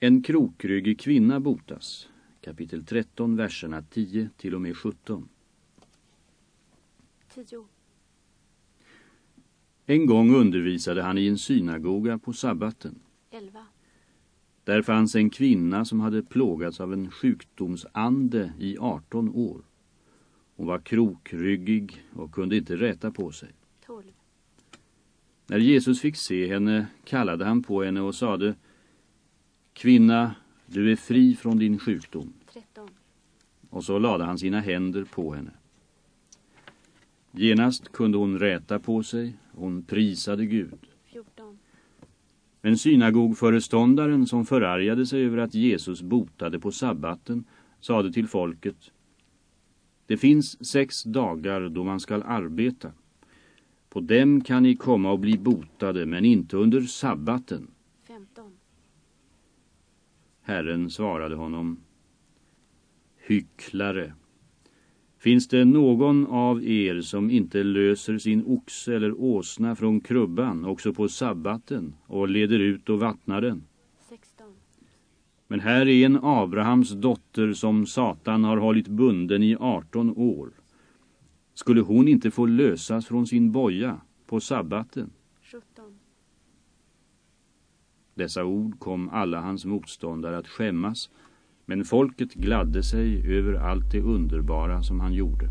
En krokryggig kvinna botas. Kapitel 13, verserna 10 till och med 17. 10, En gång undervisade han i en synagoga på sabbaten. 11, Där fanns en kvinna som hade plågats av en sjukdomsande i 18 år. Hon var krokryggig och kunde inte räta på sig. 12, När Jesus fick se henne kallade han på henne och sade Kvinna, du är fri från din sjukdom. 13, Och så lade han sina händer på henne. Genast kunde hon räta på sig, hon prisade Gud. 14, Men synagogföreståndaren som förargade sig över att Jesus botade på sabbaten sade till folket Det finns sex dagar då man skall arbeta. På dem kan ni komma och bli botade men inte under sabbaten. 15, Herren svarade honom Hycklare. Finns det någon av er som inte löser sin oxe eller åsna från krubban också på sabbaten och leder ut och vattnar den? 16, Men här är en Abrahams dotter som Satan har hållit bunden i 18 år. Skulle hon inte få lösas från sin boja på sabbaten? 17, dessa ord kom alla hans motståndare att skämmas, men folket gladde sig över allt det underbara som han gjorde.